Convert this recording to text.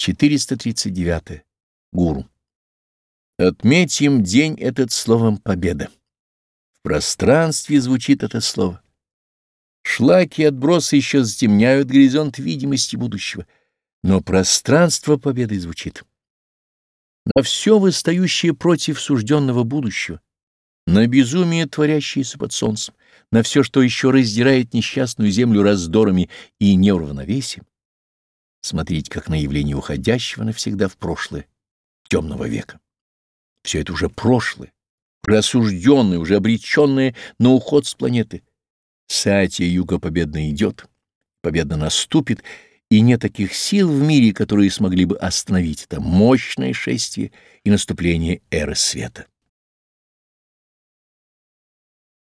439. Гуру. Отметим день этот словом «победа». В пространстве звучит это слово. Шлаки и отбросы еще затемняют горизонт видимости будущего, но пространство победы звучит. На все восстающее против сужденного будущего, на безумие, творящееся под солнцем, на все, что еще раздирает несчастную землю раздорами и неуравновесием, смотреть как на явление уходящего навсегда в прошлое, темного века. Все это уже прошлое, уже осужденное, уже обреченное на уход с планеты. Сатия юга победно идет, победно наступит, и нет таких сил в мире, которые смогли бы остановить это мощное шествие и наступление эры света.